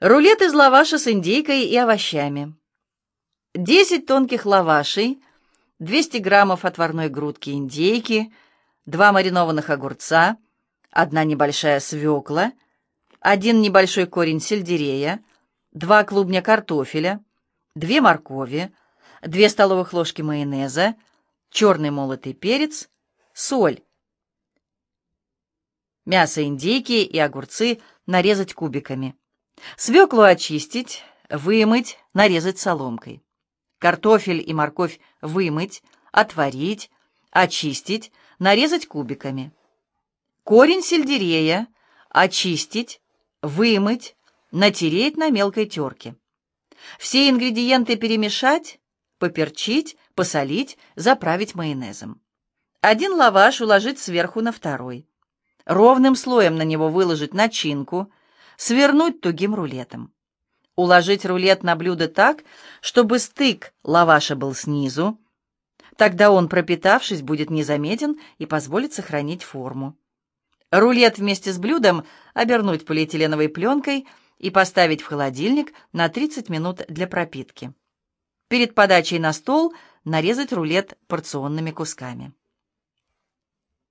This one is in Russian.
Рулет из лаваша с индейкой и овощами. 10 тонких лавашей, 200 граммов отварной грудки индейки, 2 маринованных огурца, 1 небольшая свекла, 1 небольшой корень сельдерея, 2 клубня картофеля, 2 моркови, 2 столовых ложки майонеза, черный молотый перец, соль. Мясо индейки и огурцы нарезать кубиками. Свеклу очистить, вымыть, нарезать соломкой. Картофель и морковь вымыть, отварить, очистить, нарезать кубиками. Корень сельдерея очистить, вымыть, натереть на мелкой терке. Все ингредиенты перемешать, поперчить, посолить, заправить майонезом. Один лаваш уложить сверху на второй. Ровным слоем на него выложить начинку – свернуть тугим рулетом. Уложить рулет на блюдо так, чтобы стык лаваша был снизу. Тогда он, пропитавшись, будет незаметен и позволит сохранить форму. Рулет вместе с блюдом обернуть полиэтиленовой пленкой и поставить в холодильник на 30 минут для пропитки. Перед подачей на стол нарезать рулет порционными кусками.